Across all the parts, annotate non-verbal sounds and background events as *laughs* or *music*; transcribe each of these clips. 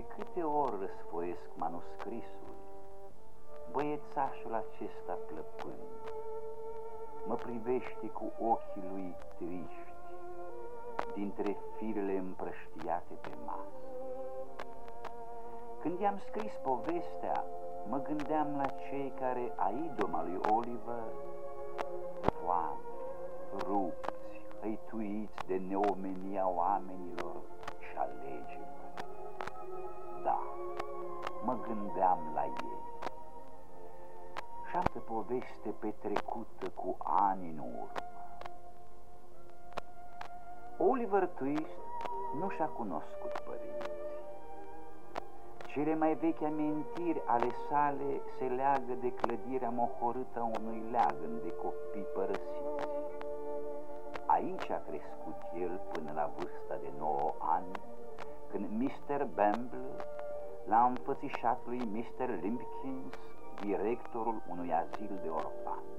De câte ori răsfoiesc manuscrisul, băiețașul acesta plăpând, mă privește cu ochii lui triști, dintre firele împrăștiate pe masă. Când i-am scris povestea, mă gândeam la cei care, a idoma lui Oliver, foame, rupți, hăituiți de neomenia oamenilor gândeam la ei. Și altă poveste petrecută cu ani în urmă. Oliver Twist nu și-a cunoscut părinții. Cele mai vechi amintiri ale sale se leagă de clădirea mohorâtă a unui leagăn de copii părăsiți. Aici a crescut el până la vârsta de 9 ani, când Mr. Bamble l-a înfățișat lui Mr. Limpkins, directorul unui azil de orfani.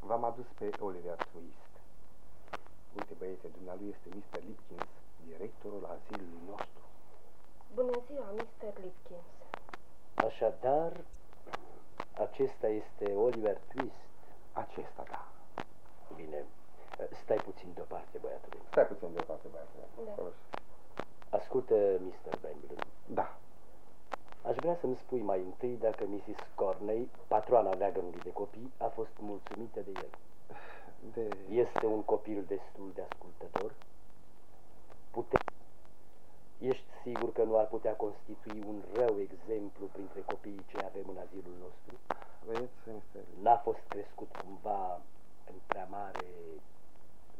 V-am adus pe Oliver Twist. Uite, băiete, dumnealui este Mr. Lipkins, directorul azilului nostru. Bună ziua, Mr. Lipkins. Așadar, acesta este Oliver Twist. Acesta, da. Bine, stai puțin deoparte, băiatule. Stai puțin deoparte, băiatule. Da. Ascultă, Mr. Bangle. Da. Aș vrea să-mi spui mai întâi dacă Mrs. Corney, patroana leagănului de copii, a fost mulțumită de el. De... Este un copil destul de ascultător? Pute... Ești sigur că nu ar putea constitui un rău exemplu printre copiii ce avem în azilul nostru? Vedeți, Mr. N-a fost crescut cumva în prea mare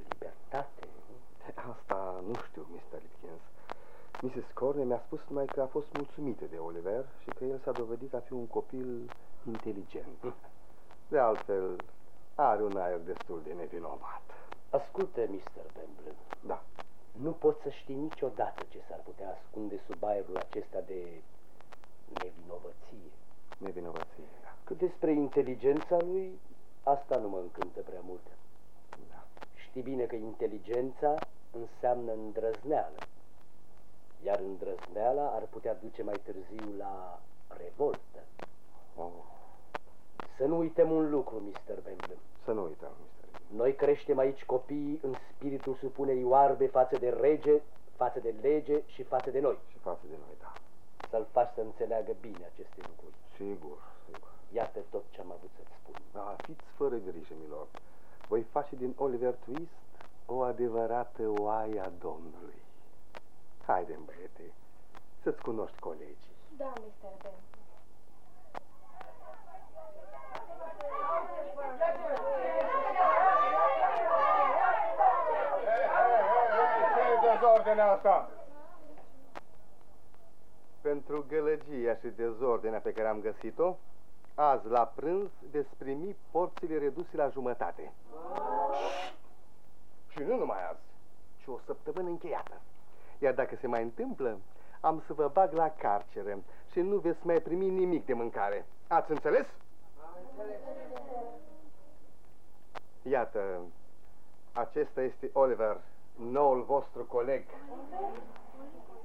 libertate? Asta nu știu, Mr. Lipkins. Mrs. Corney mi-a spus numai că a fost mulțumită de Oliver și că el s-a dovedit a fi un copil inteligent. De altfel, are un aer destul de nevinovat. Ascultă, Mr. Bamble. Da. Nu poți să știi niciodată ce s-ar putea ascunde sub aerul acesta de nevinovăție. Nevinovăție, da. Cât despre inteligența lui, asta nu mă încântă prea mult. Da. Știi bine că inteligența înseamnă îndrăzneală, iar îndrăzneala ar putea duce mai târziu la revoltă. Oh. Să nu uităm un lucru, Mr. Bamble. Să nu uităm, Mr. Lipkins. Noi creștem aici copiii în spiritul supunerii oarbe față de rege, față de lege și față de noi. Și față de noi, da. Să-l faci să înțeleagă bine aceste lucruri. Sigur, sigur. Iată tot ce am avut să-ți spun. Da, fiți fără grijă, milor. Voi face din Oliver Twist o adevărată oaie a Domnului. haide băiete, să-ți cunoști colegii. Da, Mr. Ben. Ce dezordinea asta? Pentru gălăgia și dezordinea pe care am găsit-o, azi la prânz veți primi porțile reduse la jumătate. Și nu numai azi, ci o săptămână încheiată. Iar dacă se mai întâmplă, am să vă bag la carceră și nu veți mai primi nimic de mâncare. Ați înțeles? Iată, acesta este Oliver, noul vostru coleg.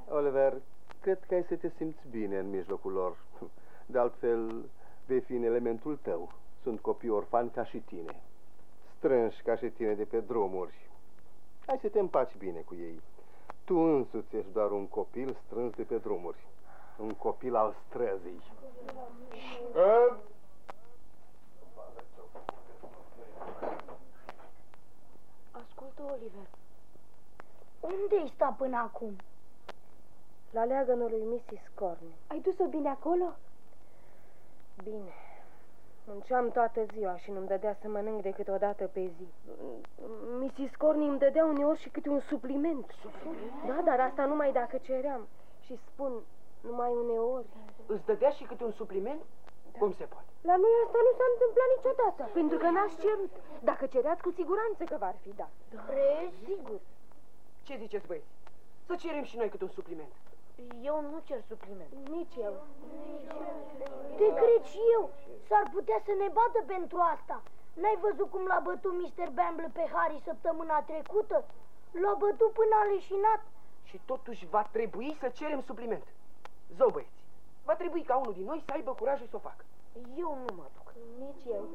Oliver, cred că ai să te simți bine în mijlocul lor. De altfel, vei fi în elementul tău. Sunt copii orfani ca și tine. Strânși ca și tine de pe drumuri. Hai să te împaci bine cu ei. Tu însuți ești doar un copil strâns de pe drumuri. Un copil al străzii. Ă? Ascultă, Oliver. Unde-i sta până acum? La leagănul lui Mrs. Corney. Ai dus-o bine acolo? Bine. Munceam toată ziua și nu-mi dădea să mănânc decât o dată pe zi. Mrs. Corney îmi dădea uneori și câte un supliment. Da, dar asta numai dacă ceream. Și spun, numai uneori. Îți dădea și câte un supliment? Cum se poate? La noi asta nu s-a întâmplat niciodată, pentru că n-ați cerut. Dacă cereați, cu siguranță că v-ar fi dat. Crezi? Sigur. Ce ziceți, băieți? Să cerem și noi câte un supliment. Eu nu cer supliment. Nici eu. Te cred și eu. S-ar putea să ne bată pentru asta. N-ai văzut cum l-a bătut Mr. Bamble pe Harry săptămâna trecută? L-a bătut până a leșinat. Și totuși va trebui să cerem supliment. Zău, băieți, va trebui ca unul din noi să aibă curajul să o facă. Eu nu mă duc. Nici eu.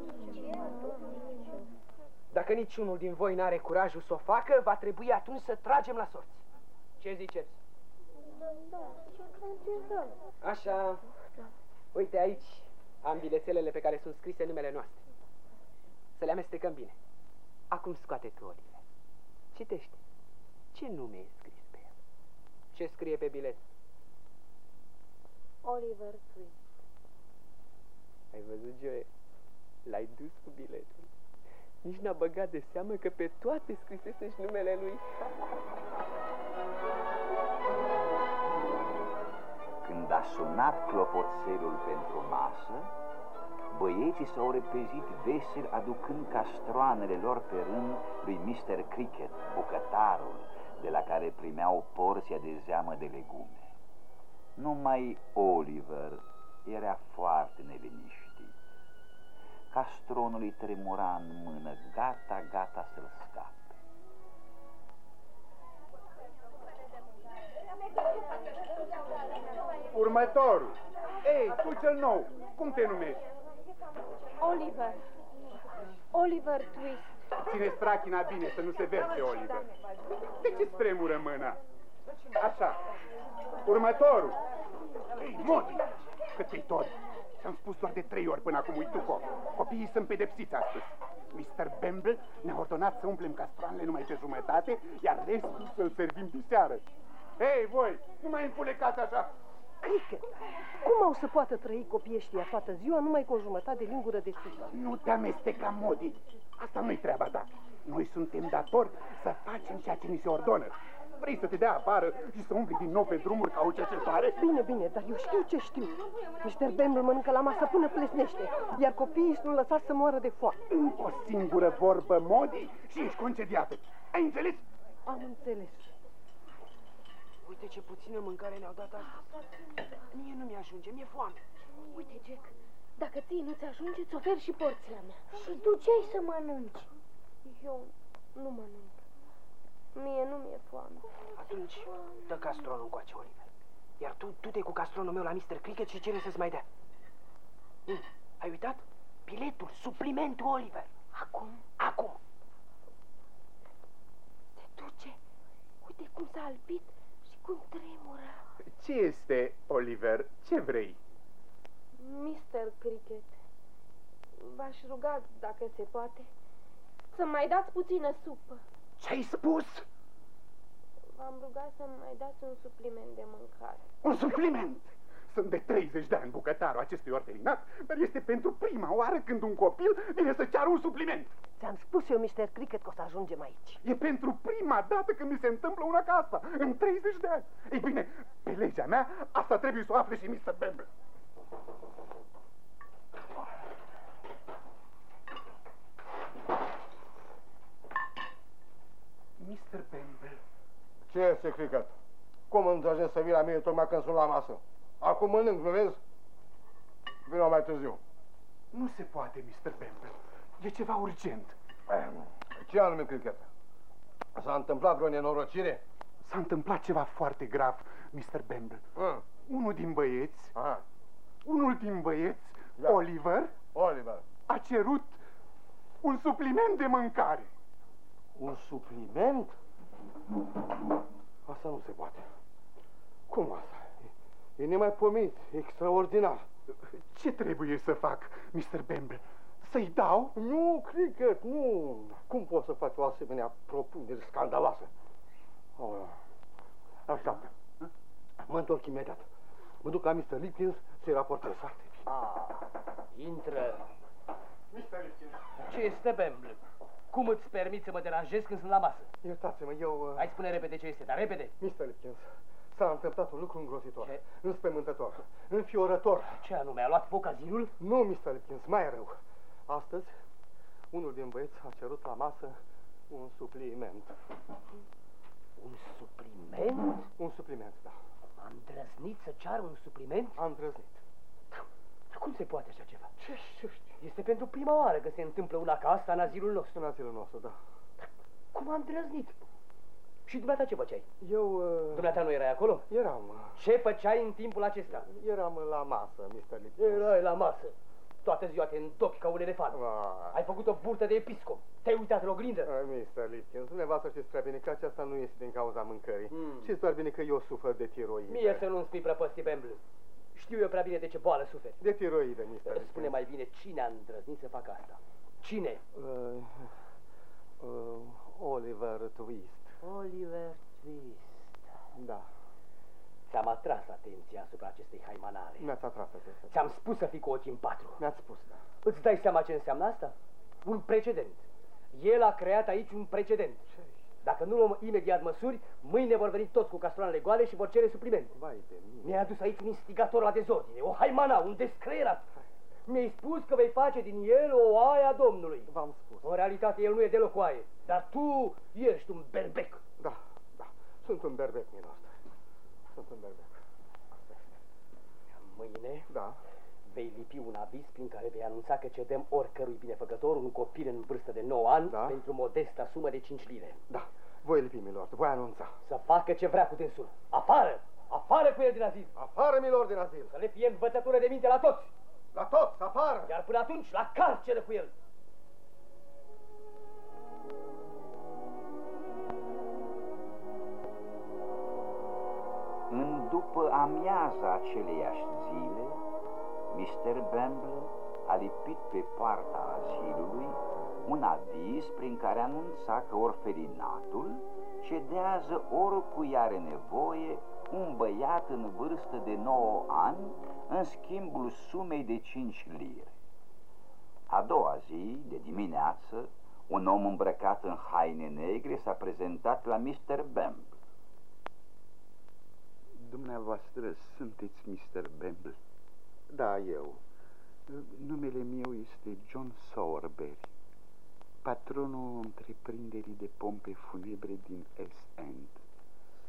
Dacă niciunul din voi n-are curajul să o facă, va trebui atunci să tragem la sorți. Ce ziceți? Așa. Uite aici am bilețelele pe care sunt scrise numele noastre. Să le amestecăm bine. Acum scoate tu, Oliver. Citește. Ce nume e scris pe el? Ce scrie pe bilet? Oliver Twist. Ai văzut, Joe? L-ai dus cu biletul. Nici n-a băgat de seamă că pe toate scrisese și numele lui. Când a sunat clopoțelul pentru masă, băieții s-au repezit veseli aducând castroanele lor pe rând lui Mr. Cricket, bucătarul, de la care primeau porția de zeamă de legume. Numai Oliver era foarte neliniștit. Castronul îi tremura în mână, gata, gata să-l scape. Următorul. Ei, tu cel nou, cum te numești? Oliver. Oliver Twist. Ține strachina bine, să nu se verse, Oliver. De ce stremură mâna? Așa. Următorul. Ei, Modi, cât e tot. Ți-am spus doar de trei ori până acum, uituco. Copiii sunt pedepsiți astăzi. Mr. Bamble ne-a ordonat să umplem castranele numai pe jumătate, iar restul să-l servim pe seară. Hei, voi, nu mai înfulecați așa. Cricket, cum au să poată trăi copiii ăștia toată ziua numai cu o jumătate de lingură de supă? Nu te amesteca, Modi. Asta nu-i treaba ta. Noi suntem datori să facem ceea ce ni se ordonă. Vrei să te dea afară și să umbli din nou pe drumuri ca o cercetare? Bine, bine, dar eu știu ce știu. Mr. Bamble mănâncă la masă până plesnește, iar copiii sunt lăsați să moară de foame. Încă o singură vorbă, Modi, și ești concediată. Ai înțeles? Am înțeles. Uite ce puțină mâncare ne-au dat astăzi. Mie nu mi-ajunge, mi-e foame. Uite, Jack, dacă ție nu-ți ajunge, ți ofer și porția mea. Și tu ce ai să mănânci? Eu nu mănânc. Mie nu mi-e foame. Atunci, dă castronul încoace, Oliver. Iar tu, du-te cu castronul meu la Mr. Cricket și cere să-ți mai dea. Mm, ai uitat? Biletul, suplimentul, Oliver. Acum Acum. se duce. Uite cum s-a albit și cum tremură. Ce este, Oliver? Ce vrei? Mr. Cricket, v-aș ruga, dacă se poate, să mai dați puțină supă. Ce-ai spus? V-am rugat să mai dați un supliment de mâncare. Un supliment! Sunt de 30 de ani bucătarul acestui orfelinat, dar este pentru prima oară când un copil vine să ceară un supliment. Ți-am spus eu, Mr. Cricket, că o să ajungem aici. E pentru prima dată când mi se întâmplă una ca asta, în 30 de ani. Ei bine, pe legea mea, asta trebuie să o afle și Mr. Bamble. Mr. Bamble, Ce este, Cricket? Cum îndrăgești să vii la mine tocmai când sunt la masă? Acum mănânc, nu vezi? Vino mai târziu. nu se poate, Mr. Bamble. E ceva urgent. Ce anume, Cricket? S-a întâmplat vreo nenorocire? S-a întâmplat ceva foarte grav, Mr. Bamble. Hă, Unul din băieți, aha, unul din băieți, Da. Oliver, Oliver. a cerut un supliment de mâncare. Un supliment? Asta nu se poate. Cum asta? E, e nemaipomenit, extraordinar. Ce trebuie să fac, Mr. Bamble? Să-i dau? Nu, Cricket, nu. Cum poți să faci o asemenea propunere scandaloasă? Oh, așteaptă. Mă întorc imediat. Mă duc la Mr. Lipkins să-i raportez. Intră. Mr. Lipkins. Ce este, Bamble? Cum îți permiți să mă deranjezi când sunt la masă? Iertați-mă, eu... Uh, Hai spune repede ce este, dar repede. Mr. Lipkins, s-a întâmplat un lucru îngrozitor, Ce? înspăimântător, înfiorător. Ce anume, a luat foc azinul? Nu, Mr. Lipkins, mai rău. Astăzi, unul din băieți a cerut la masă un supliment. Un supliment? Un supliment, da. Am îndrăznit să cear un supliment? Am îndrăznit. cum se poate așa ceva? Ce știu, știu. Este pentru prima oară că se întâmplă una ca asta în azilul nostru. În azilul nostru, da. Cum am îndrăznit? Și dumneata ce făceai? Eu... Uh, dumneata nu erai acolo? Eram. Uh, ce făceai în timpul acesta? Eram la masă, Mr. Lipton. Erai la masă. Toată ziua te îndopi ca un elefant. Ah. Ai făcut o burtă de episcop. Te-ai uitat în oglindă. Ah, Mr. Lipkins, dumneavoastră știți prea bine că aceasta nu este din cauza mâncării. Mm. Știți doar bine că eu sufăr de tiroide. Mie să nu-mi spui prăpăstii, Bembl. Știu eu prea bine de ce boală suferi. De tiroide, Mr. Lipkins. Spune mai bine cine a îndrăznit să facă asta. Cine? Uh, uh, Oliver Twist. Oliver Twist. Da. Ți-am atras atenția asupra acestei haimanare. Mi-ați atras atenția. Ți-am spus să fii cu ochii în patru. Mi-ați spus, da. Îți dai seama ce înseamnă asta? Un precedent. El a creat aici un precedent. Dacă nu luăm imediat măsuri, mâine vor veni toți cu castroanele goale și vor cere suplimente. Vai de mine. Mi-ai adus aici un instigator la dezordine, o haimana, un descreierat. Mi-ai spus că vei face din el o oaie a Domnului. V-am spus. În realitate el nu e deloc oaie, dar tu ești un berbec. Da, da, sunt un berbec, minos. Sunt un berbec. Mâine? Da. Vei lipi un aviz prin care vei anunța că cedăm oricărui binefăcător un copil în vârstă de 9 ani da. pentru modesta sumă de 5 lire. Da, voi lipi, milord, voi anunța. Să facă ce vrea cu tensul. Afară! Afară cu el din azil! Afară, milord, din azil! Să le fie învățătură de minte la toți! La toți, afară! Iar până atunci, la carceră cu el! În după amiaza aceleiași zile, Mr. Bamble a lipit pe poarta azilului un aviz prin care anunța că orfelinatul cedează oricui are nevoie un băiat în vârstă de 9 ani în schimbul sumei de 5 lire. A doua zi, de dimineață, un om îmbrăcat în haine negre s-a prezentat la Mr. Bamble. Dumneavoastră sunteți Mr. Bamble? Da, eu. Numele meu este John Sowerberry, patronul întreprinderii de pompe funebre din East End.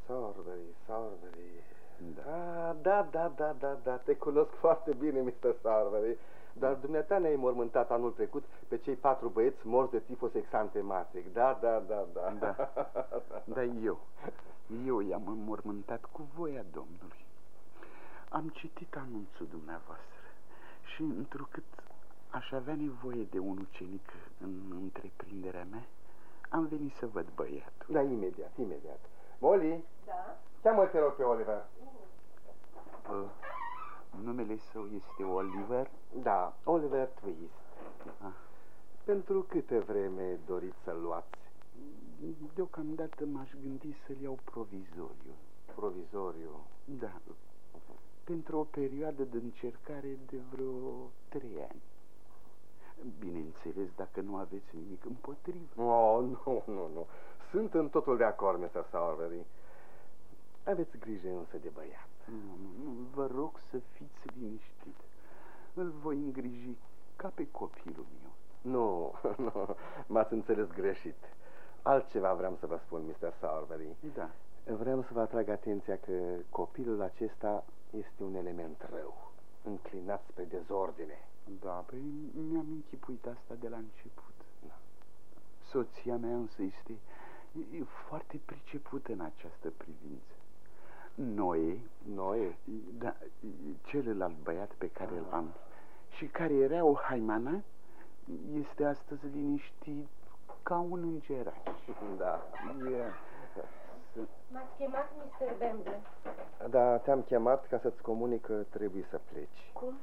Sowerberry, Sowerberry... Da. Ah, da, da, da, da, da, te cunosc foarte bine, Mr. Sowerberry. Dar dumneata ne-ai mormântat anul trecut pe cei patru băieți morți de tifos exantematic. Da, da, da, da. Da, *laughs* da eu. Eu i-am înmormântat cu voia Domnului. Am citit anunțul dumneavoastră și întrucât aș avea nevoie de un ucenic în întreprinderea mea, am venit să văd băiatul. Da, imediat, imediat. Molly? Da? Cheamă, te rog, pe Oliver. Uh, numele său este Oliver? Da, Oliver Twist. Ah. Pentru câte vreme doriți să-l luați? Deocamdată m-aș gândi să-l iau provizoriu. Provizoriu? Da, pentru o perioadă de încercare de vreo trei ani. Bineînțeles, dacă nu aveți nimic împotrivă. Oh, nu, nu, nu. Sunt în totul de acord, Mr. Sowerberry. Aveți grijă însă de băiat. Nu, nu, nu, vă rog să fiți liniștit. Îl voi îngriji ca pe copilul meu. Nu, *laughs* nu, m-ați înțeles greșit. Altceva vreau să vă spun, Mr. Sowerberry. Da. Vreau să vă atrag atenția că copilul acesta este un element rău, înclinat spre dezordine. Da, păi mi-am închipuit asta de la început. Da. Soția mea însă este e foarte pricepută în această privință. Noe, Noe? Da, celălalt băiat pe care îl am și care era o haimana, este astăzi liniștit ca un îngeraș. *laughs* Da. Yeah. M-ați chemat, Mr. Bamble? Da, te-am chemat ca să-ți comunic că trebuie să pleci. Cum?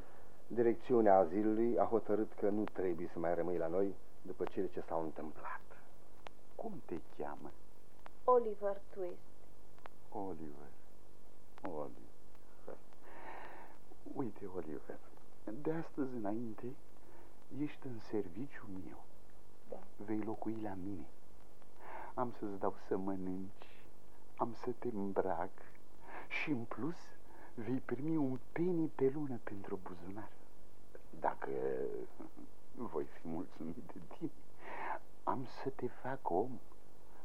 Direcțiunea azilului a hotărât că nu trebuie să mai rămâi la noi după cele ce s-au întâmplat. Cum te cheamă? Oliver Twist. Oliver. Oliver. Uite, Oliver, de astăzi înainte ești în serviciu meu. Da. Vei locui la mine. Am să-ți dau să mănânci, am să te îmbrac și în plus vei primi un penny pe lună pentru buzunar. Dacă voi fi mulțumit de tine, am să te fac om.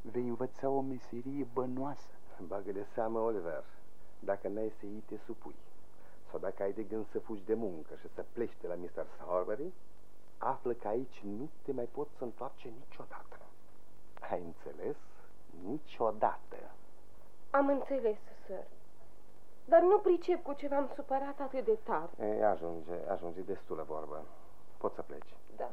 Vei învăța o meserie bănoasă. Bagă de seamă, Oliver. Dacă n-ai să iei, te supui. sau dacă ai de gând să fugi de muncă și să pleci de la Mr. Sowerberry, află că aici nu te mai poți să întoarce niciodată. Ai înțeles? Niciodată. Am înțeles, sir. Dar nu pricep cu ce v-am supărat atât de tare. Ei, ajunge, ajunge destulă vorbă. Poți să pleci. Da.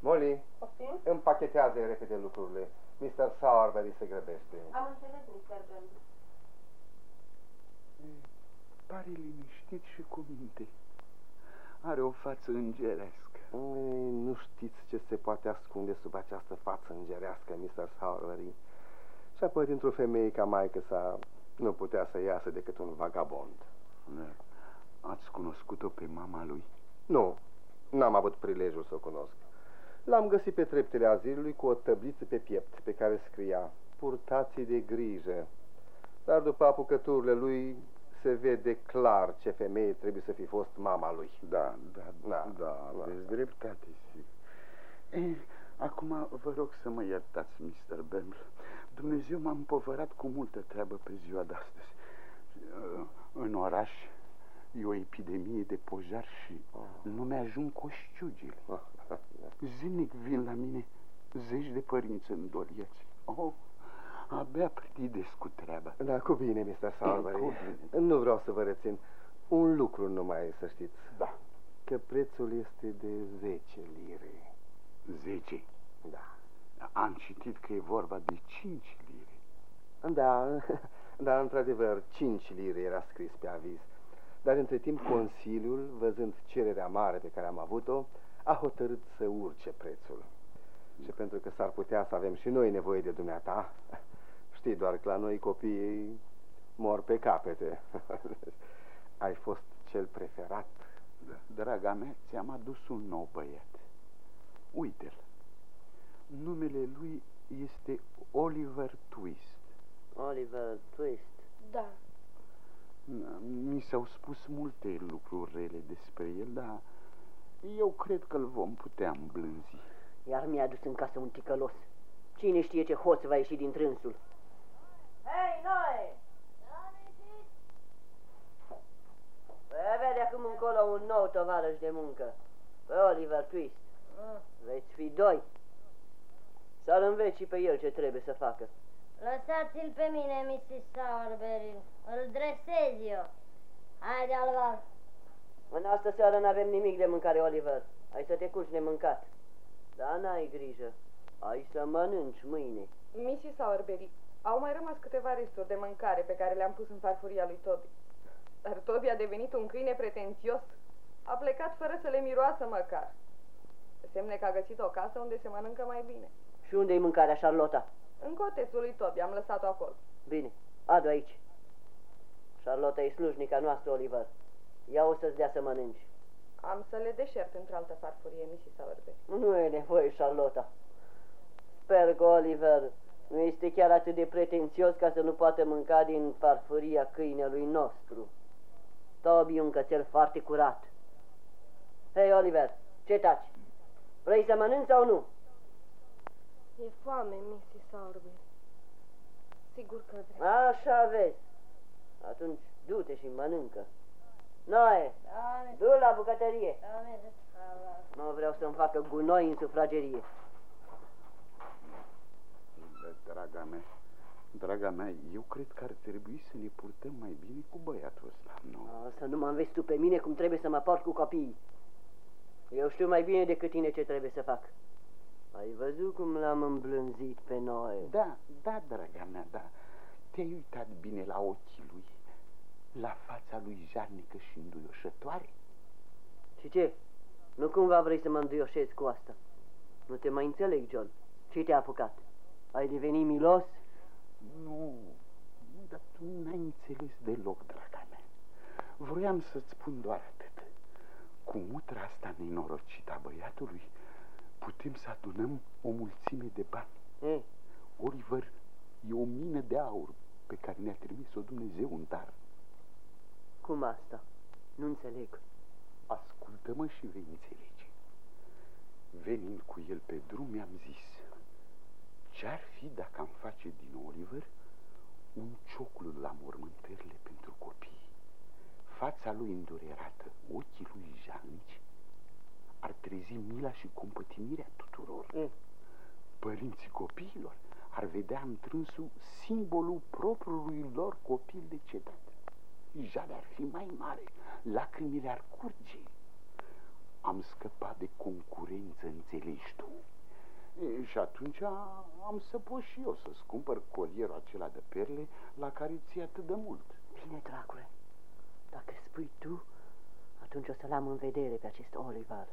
Molly, Poftim? împachetează repede lucrurile. Mr. Sowerberry se grăbește. Am înțeles, Mr. Bamble. Pare liniștit și cu minte. Are o față îngerească. Ei, nu știți ce se poate ascunde sub această față îngerească, Mr. Sowerberry. Și apoi, dintr-o femeie ca maică sa, nu putea să iasă decât un vagabond. Da. Ați cunoscut-o pe mama lui? Nu, n-am avut prilejul să o cunosc. L-am găsit pe treptele azilului cu o tăbliță pe piept pe care scria Purtați de grijă. Dar după apucăturile lui se vede clar ce femeie trebuie să fi fost mama lui. Da, da, Da, da, da da. aveți dreptate, si. Eh, acum vă rog să mă iertați, Mr. Bamble. Dumnezeu m-a împovărat cu multă treabă pe ziua de astăzi. Uh, În oraș e o epidemie de pojar și nu mi-ajung coșciugile. *laughs* Zilnic vin la mine zeci de părinți îndoliați. Oh, abia pridesc cu treaba. Da, cu bine, Mr. Sowerberry. Cu bine. Nu vreau să vă rețin. Un lucru numai să știți. Da. Că prețul este de 10 lire. Zece. Da. Am citit că e vorba de cinci lire. Da, *laughs* dar într-adevăr 5 lire era scris pe aviz. Dar între timp Consiliul, văzând cererea mare pe care am avut-o, a hotărât să urce prețul. Și pentru că s-ar putea să avem și noi nevoie de dumneata, știi doar că la noi copiii mor pe capete. *laughs* Ai fost cel preferat. Da. Draga mea, ți-am adus un nou băiat. Uite-l. Numele lui este Oliver Twist. Oliver Twist. Da. Na, Mi s-au spus multe lucruri rele despre el, dar eu cred că îl vom putea îmblânzi. Iar mi-a adus în casă un ticălos. Cine știe ce hoț va ieși din trânsul? Hei, noi! Vei avea de acum încolo un nou tovarăș de muncă. Pe Oliver Twist. Veți fi doi. Să-l înveți și pe el ce trebuie să facă. Lăsați-l pe mine, Mrs. Sowerberry. Îl dresez eu. Haide, Alvar. În astă seară n-avem nimic de mâncare, Oliver. Ai să te culci nemâncat. Dar n-ai grijă. Ai să mănânci mâine. Mrs. Sowerberry, au mai rămas câteva resturi de mâncare pe care le-am pus în farfuria lui Toby. Dar Toby a devenit un câine pretențios. A plecat fără să le miroasă măcar. Semne că a găsit o casă unde se mănâncă mai bine. Și unde-i mâncarea, Charlotta? În cotețul lui Toby, am lăsat-o acolo. Bine, adu aici. Charlotta e slujnica noastră, Oliver. Ia o să-ți dea să mănânci. Am să le deșert într-altă farfurie, Mrs. Sowerberry. Nu e nevoie, Charlotta. Sper că Oliver nu este chiar atât de pretențios ca să nu poată mânca din farfuria câinelui nostru. Toby e un cățel foarte curat. Hei, Oliver, ce taci? Vrei să mănânci sau nu? E foame, Mrs. Sowerberry. Sigur că vreau. Așa vezi. Atunci du-te și mănâncă. Noe, Doamne, du la bucătărie. doamne, Alvar. Nu vreau să-mi facă gunoi în sufragerie. Da, Draga mea, draga mea, eu cred că ar trebui să ne purtăm mai bine cu băiatul ăsta. Nu? O, să nu mă înveți tu pe mine cum trebuie să mă port cu copiii. Eu știu mai bine decât tine ce trebuie să fac. Ai văzut cum l-am îmblânzit pe noi? Da, da, draga mea, da. Te-ai uitat bine la ochii lui, la fața lui jarnică și înduioșătoare? Și ce? Nu cumva vrei să mă înduioșezi cu asta? Nu te mai înțeleg, John. Ce te-a apucat? Ai devenit milos? Nu, nu, dar tu n-ai înțeles deloc, draga mea. Vroiam să-ți spun doar atât. Cu mutra asta nenorocită a băiatului, putem să adunăm o mulțime de bani. Ei, Oliver e o mină de aur pe care ne-a trimis-o Dumnezeu în dar. cum asta? Nu înțeleg. Ascultă-mă și vei înțelege. Venind cu el pe drum, mi-am zis, ce-ar fi dacă am face din Oliver un cioclu la mormântările pentru copii? fața lui îndurerată, ochii lui jalnici, ar trezi mila și compătimirea tuturor. Mm. Părinții copiilor ar vedea în trânsul simbolul propriului lor copil decedat. Jale ar fi mai mare, lacrimile ar curge. Am scăpat de concurență, înțelegi tu? E, și atunci am să pot și eu să-ți cumpăr colierul acela de perle la care ți atât de mult. Bine, dragule, dacă spui tu, atunci o să-l am în vedere pe acest Oliver.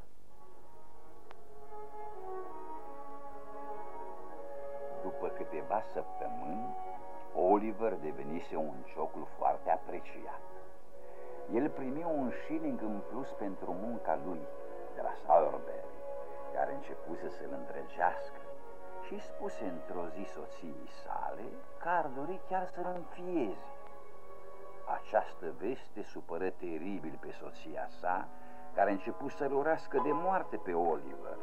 După câteva săptămâni, Oliver devenise un cioclu foarte apreciat. El primi un shilling în plus pentru munca lui de la Sowerberry, care începuse să-l îndrăgească și spuse într-o zi soției sale că ar dori chiar să-l înfieze. Această veste supără teribil pe soția sa, care a început să-l urască de moarte pe Oliver,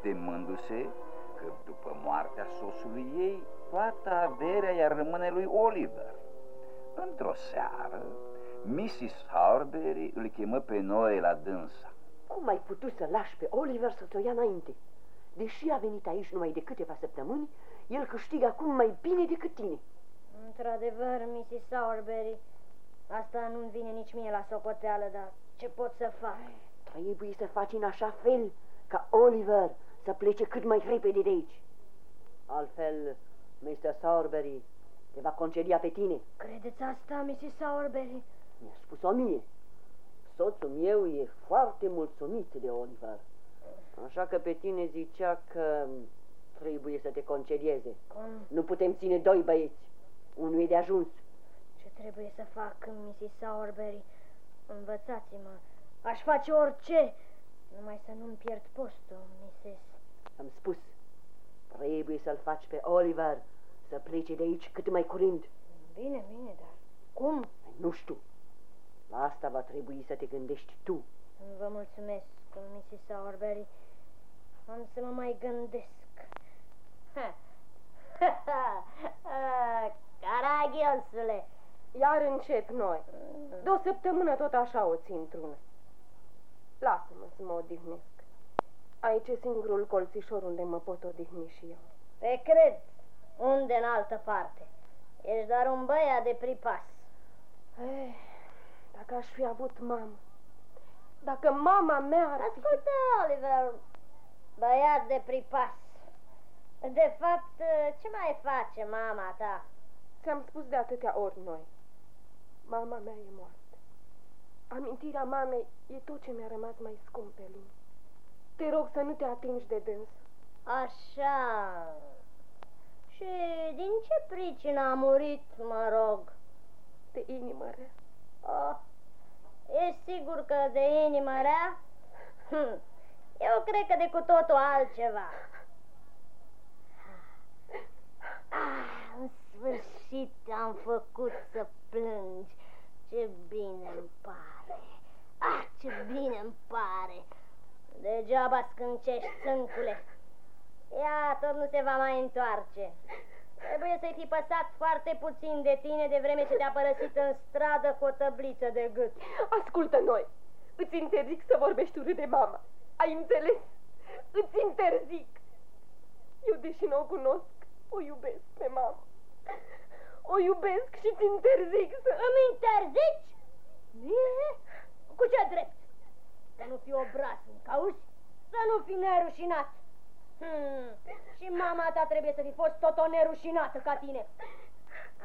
temându-se că după moartea soțului ei, toată averea i-ar rămâne lui Oliver. Într-o seară, Mrs. Harbury îl chemă pe Noe la dânsa. Cum ai putut să lași pe Oliver să ți-o ia înainte? Deși a venit aici numai de câteva săptămâni, el câștigă acum mai bine decât tine. Într-adevăr, Mrs. Sowerberry, asta nu-mi vine nici mie la socoteală, dar ce pot să fac? Trebuie să faci în așa fel ca Oliver să plece cât mai repede de aici. Altfel, Mr. Sowerberry te va concedia pe tine. Credeți asta, Mrs. Sowerberry? Mi-a spus-o mie. Soțul meu e foarte mulțumit de Oliver. Așa că pe tine zicea că trebuie să te concedieze. Cum? Nu putem ține doi băieți. Unul e de ajuns. Ce trebuie să fac, Mrs. Sowerberry? Învățați-mă. Aș face orice, numai să nu-mi pierd postul, Mrs. Am spus, trebuie să-l faci pe Oliver să plece de aici cât mai curând. Bine, bine, dar cum? Nu știu. La asta va trebui să te gândești tu. Vă mulțumesc, Mrs. Sowerberry. Am să mă mai gândesc. Ha. Ha, ha, ha. Caragiosule! Iar încep noi. De o săptămână tot așa o țin trună. Lasă-mă să mă odihnesc. Aici e singurul colțișor unde mă pot odihni și eu. Pe cred, unde în altă parte. Ești doar un băiat de pripas. Eh, dacă aș fi avut mamă. Dacă mama mea ar fi... Ascultă, Oliver, băiat de pripas. De fapt, ce mai face mama ta? Ți-am spus de atâtea ori noi. Mama mea e moartă. Amintirea mamei e tot ce mi-a rămas mai scump pe lume. Te rog să nu te atingi de dâns. Așa. Și din ce pricină a murit, mă rog? De inimă rea. Oh, e sigur că de inimă rea? Hm. Eu cred că de cu totul altceva. Ah, în sfârșit am făcut să plângi. Ce bine îmi pare. Ah, ce bine îmi pare. Degeaba scâncești, sâncule. Ea tot nu se va mai întoarce. Trebuie să-i fi păsat foarte puțin de tine de vreme ce te-a părăsit în stradă cu o tăbliță de gât. Ascultă noi. Îți interzic să vorbești urât de mama. Ai înțeles? Îți interzic. Eu, deși nu o cunosc, o iubesc pe mama. O iubesc și ți interzic să... Îmi interzici? Mie? Cu ce drept? Să nu fii obraznic, auzi? Să nu fii nerușinat. Hmm. Și mama ta trebuie să fi fost tot o nerușinată ca tine.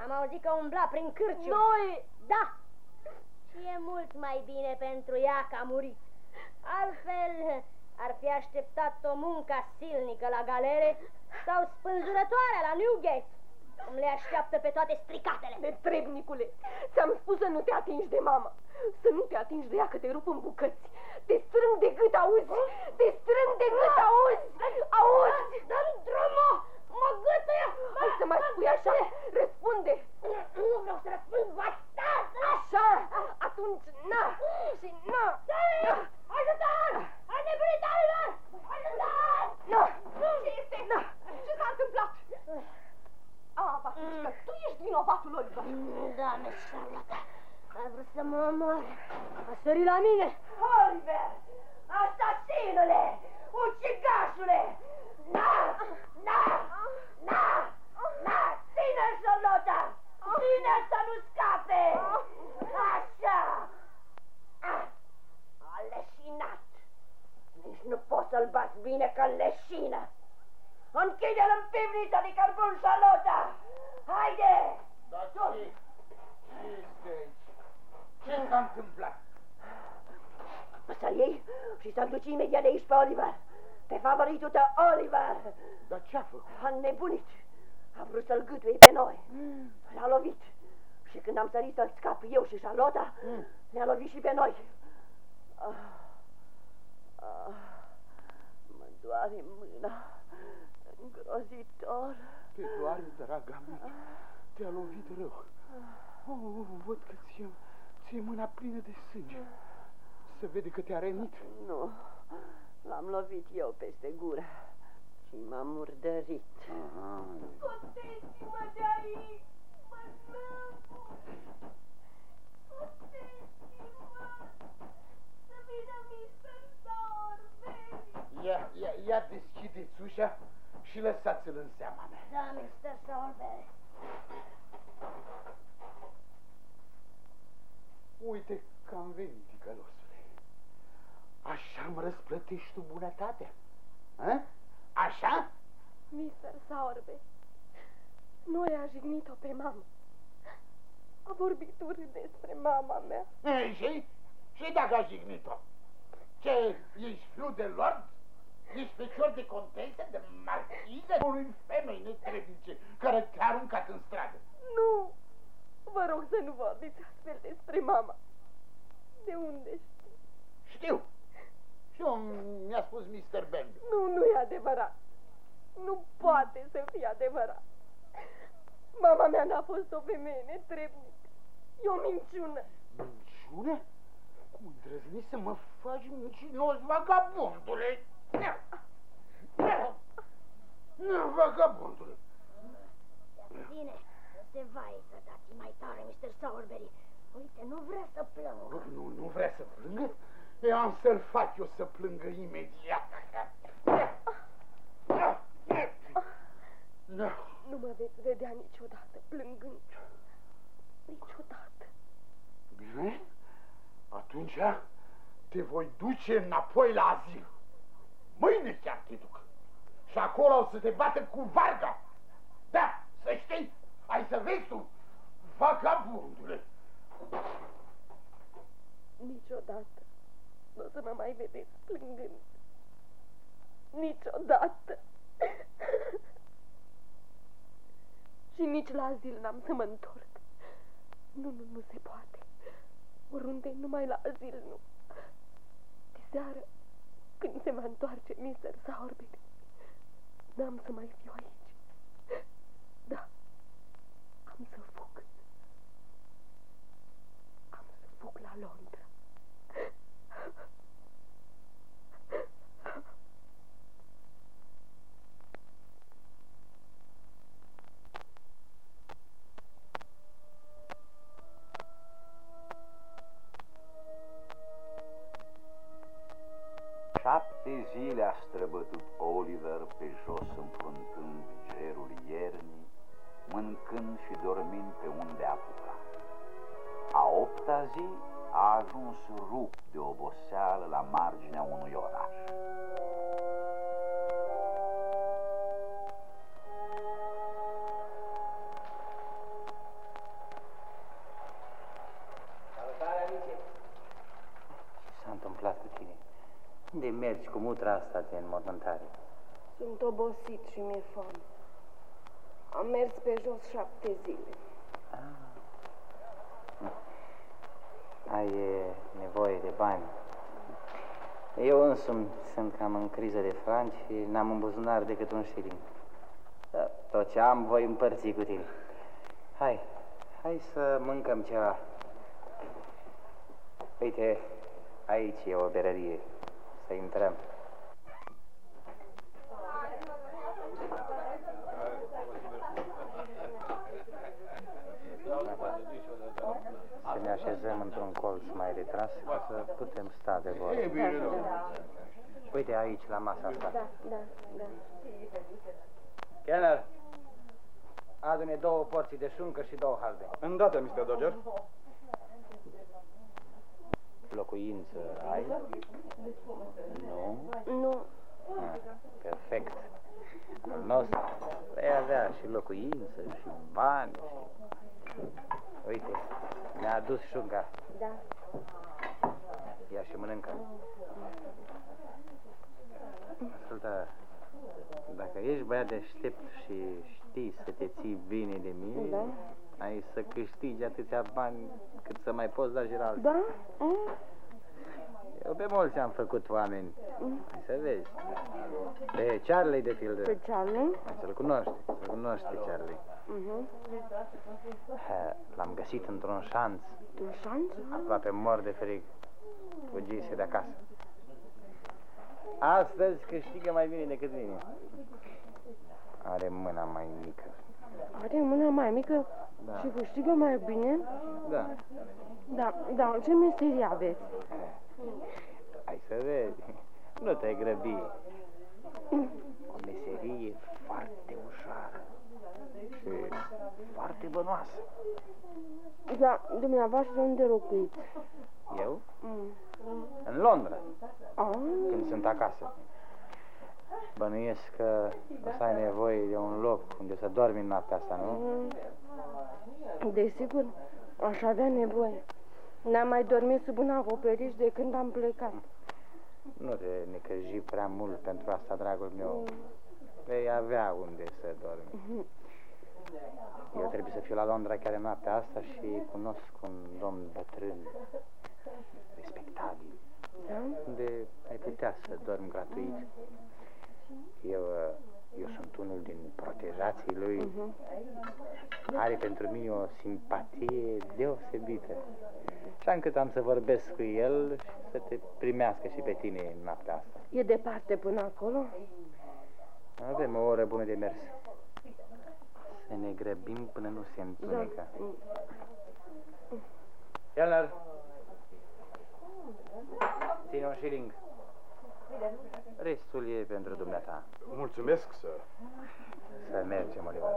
Am auzit că umbla prin cârciu. Noi! Da! Și e mult mai bine pentru ea că a murit. Altfel ar fi așteptat o muncă silnică la galere sau spânzurătoarea la Newgate. Cum le așteaptă pe toate stricatele. Netrebnicule, ți-am spus să nu te atingi de mama. Să nu te atingi de ea, că te rup în bucăți. Te strâng de gât, auzi? Te strâng de gât, auzi? Auzi? Dă-mi drumul! Mă gâtuie! Hai să mai spui așa, răspunde! Nu vreau să răspund, bastard! Așa, atunci na și na! Ajutor! Ai nebunit, Oliver! Ajutor! Na! Ce este? Na! Ce s-a întâmplat? Ah, Vasica, tu ești vinovatul, Oliver. Doamne, Charlotte, Ai vrut să mă omor. A sărit la mine. Oliver! Asasinule! Ucigașule! Na! Na! Na! Na! Ține Charlotta! Ține să nu scape! Așa! Ah! A leșinat! Nici nu poți să-l bați bine ca leșină! Închide-l în pivniță de carbon, Charlotta! Haide! Dar ce? Ce este aici? Ce s-a întâmplat? Să-l iei și să-l duci imediat de aici pe Oliver. Pe favoritul tău, Oliver. Dar ce-a făcut? A nebunit. A vrut să-l gâtuie pe noi. L-a lovit. Și când am sărit să-l scap eu și Charlotta, ne-a lovit și pe noi. Ah, ah, mă doare mâna. Îngrozitor. Te doare, draga mea. Te-a lovit rău. Oh, văd că ți-e ți mâna plină de sânge. Se vede că te-a rănit. Nu, l-am lovit eu peste gură și m-am murdărit. Scoteți-mă de aici! Mă Scoteți-mă! Să vină Mr. Sorbet! Ia, ia, ia deschideți ușa și lăsați-l în seama mea. Da, Mr. Sorbet. Uite că am venit, ticălosule. Așa îmi răsplătești tu bunătatea? A? Așa? Mr. Sowerbe, noi a jignit-o pe mamă. A vorbit urât despre mama mea. Ei, și? Și dacă a jignit-o? Ce, ești fiu de lord? Ești fecior de contesă, de marchiză? Unui femei netrebice care te-a aruncat în stradă. Nu! Vă rog să nu vorbiți astfel despre mama. De unde știi? Știu. Și eu mi-a spus Mr. Bang. Nu, nu e adevărat. Nu poate să fie adevărat. Mama mea n-a fost o femeie netrebnică. E o minciună. Minciună? Cum îndrăznești să mă faci mincinos, vagabondule? Nu, vagabondule. Bine, nu se vaică, dați mai tare, Mr. Sowerberry. Uite, nu vrea să plângă. Nu, nu vrea să plângă? Eu am să-l fac eu să plângă imediat. Nu. Nu mă veți vedea niciodată plângând. Niciodată. Bine? Atunci te voi duce înapoi la azil. Mâine chiar te duc. Și acolo o să te bată cu varga. Da, să știi, ai să vezi tu, vagabundule. Niciodată nu o să mă mai vedeți plângând. Niciodată. Și nici la azil n-am să mă întorc. Nu, nu, nu se poate. Oriunde, numai la azil nu. De seară, când se va întoarce Mr. Sowerberry, n-am să mai fiu aici. Mergi cu mutra asta de înmormântare? Sunt obosit și mi-e foame. Am mers pe jos șapte zile. Ai e, nevoie de bani. Eu însumi sunt cam în criză de franci și n-am în buzunar decât un șilin. Dar tot ce am voi împărți cu tine. Hai, hai să mâncăm ceva. Uite, aici e o berărie. Să intrăm. Să ne așezăm. intrăm într-un colț mai retras ca să putem sta de vorbă. E bine, domnule. Uite aici, la masa asta. Da, da, da. Keller, adu-ne două porții de șuncă și două halbe. Îndată, Mr. Dodger. Locuință ai? Nu? Nu. Ah, perfect. Al nostru vei avea și locuință și bani și... Uite, ne-a adus șunca. Da. Ia și mănâncă. Ascultă, dacă ești băiat deștept și știi să te ții bine de mine, Da. ai să câștigi atâția bani cât să mai poți da și la alții. Da? Mm. Eu pe mulți am făcut oameni. Hai să vezi. Pe Charlie, de pildă. Pe Charlie? Să-l cunoști, să-l cunoști pe Charlie. Mhm. Ha, L-am găsit într-un șanț, Un șanț? aproape mor de frig. Fugise de acasă. Astăzi câștigă mai bine decât mine. Are mâna mai mică. Are mâna mai mică Da. și câștigă mai bine? Da. Da, da, ce meserie aveți? Hai să vezi. Nu te grăbi. O meserie foarte ușoară și foarte bănoasă. Da, dumneavoastră unde locuiți? Eu? Mm. În Londra, Ah, când sunt acasă. Bănuiesc că o să ai nevoie de un loc unde să dormi în noaptea asta, nu? mm. Desigur, aș avea nevoie. N-am mai dormit sub un acoperiș de când am plecat. Nu te necăji prea mult pentru asta, dragul meu. Vei avea unde să dormi. Mhm. Eu trebuie să fiu la Londra chiar în noaptea asta și cunosc un domn bătrân, respectabil, Da? unde ai putea să dormi gratuit. Eu, uh, eu sunt unul din protejații lui. Mhm. Are pentru mine o simpatie deosebită. Și am cât am să vorbesc cu el și să te primească și pe tine în noaptea asta. E departe până acolo? Avem o oră bună de mers. Să ne grăbim până nu se întunecă. Mm. Kellner! Ține un șiling. Restul e pentru dumneata. Mulțumesc, sir. Să mergem, Oliver.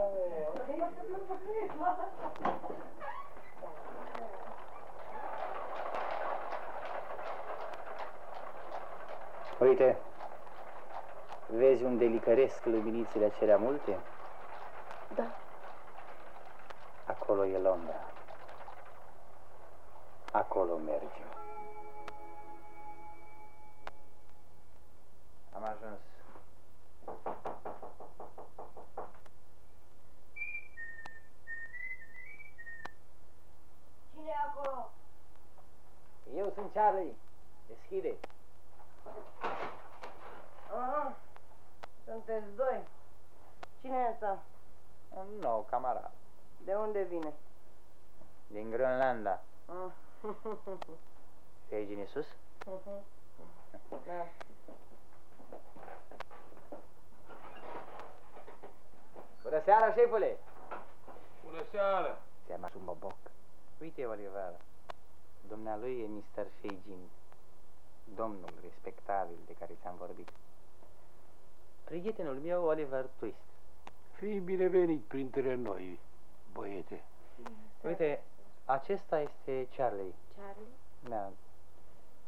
Uite, vezi unde licăresc luminițele acelea multe? Da. Acolo e Londra. Acolo mergem. Am ajuns. Cine e acolo? Eu sunt Charlie. Deschide. Aha, sunteți doi. Cine e ăsta? Un nou camarad. De unde vine? Din Groenlanda. Ah. Te-ai din sus? da. Bună seara, șefule! Bună seara! Ți-am adus un boboc. Uite, Oliver, dumnealui e Mr. Feijin, domnul respectabil de care ți-am vorbit. Prietenul meu, Oliver Twist. Fii binevenit printre noi, băiete. Uite, acesta este Charlie, Charlie? da,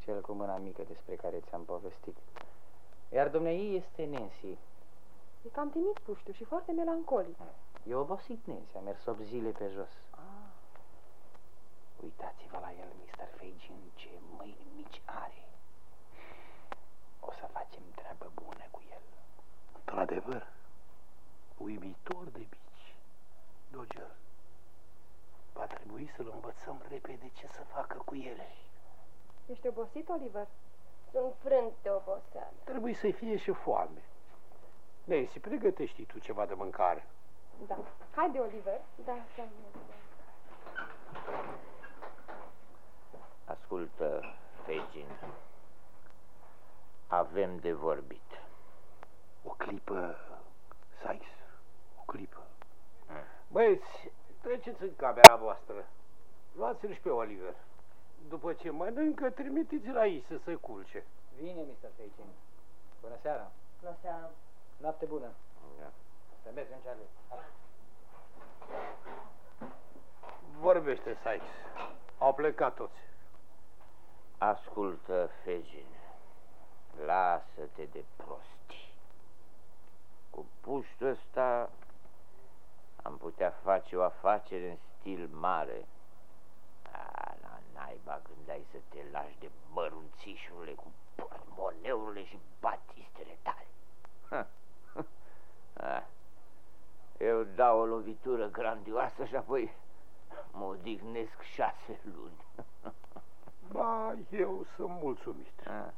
cel cu mâna mică despre care ți-am povestit. Iar dumneai este Nancy. E cam timid puștiu și foarte melancolic. E obosit Nancy, a mers 8 zile pe jos. Uitați-vă la el, Mr. Feijin, ce mâini mici are. O să facem treabă bună cu el. Într-adevăr, uimitor de bici. Dodger, va trebui să-l învățăm repede ce să facă cu ele. Ești obosit, Oliver? Sunt frânt de oboseală. Trebuie să-i fie și foame. Nancy, pregătești tu ceva de mâncare. Da. Haide, Oliver. Da, da. Ascultă, Fegin. Avem de vorbit. O clipă, Sykes, o clipă. Mm. Băieți, treceți în camera voastră. Luați-l și pe Oliver. după ce mănâncă, trimiteți la ei să se culce. Vine, Mr. Fecin. Bună seara. Bună seara. Noapte bună. Da. Să mergem, Charlie. Vorbește, Sykes. Au plecat toți. Ascultă, Fegin. Lasă-te de prostii. Cu puștul ăsta am putea face o afacere în stil mare. A, la naiba când ai să te lași de bărunțișurile cu pormoneurile și batistele tale. Ha. Ha. Eu dau o lovitură grandioasă și apoi mă odihnesc șase luni. *laughs* Ba, eu sunt mulțumit. A.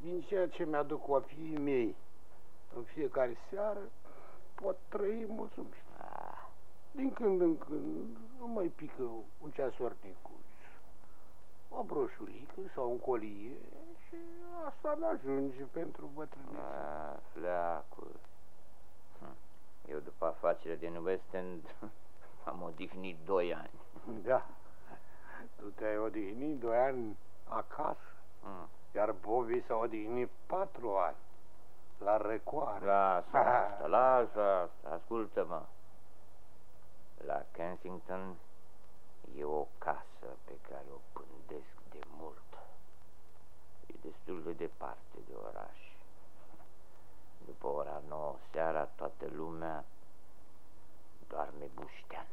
Din ceea ce mi-aduc copiii mei în fiecare seară, pot trăi mulțumit. Din când în când nu mai pică un ceasornicuț, o broșurică sau un colie și asta mi ajunge pentru bătrânețe. A, fleacul. Hm. Eu după afacerea din West End *laughs* am odihnit doi ani. Da. Tu te-ai odihnit doi ani acasă, Mm. iar Bobby s-a odihnit patru ani la răcoare. Lasă asta, *laughs* lasă asta, ascultă-mă. La Kensington e o casă pe care o pândesc de mult. E destul de departe de oraș. După ora nouă seara, toată lumea doarme buștean.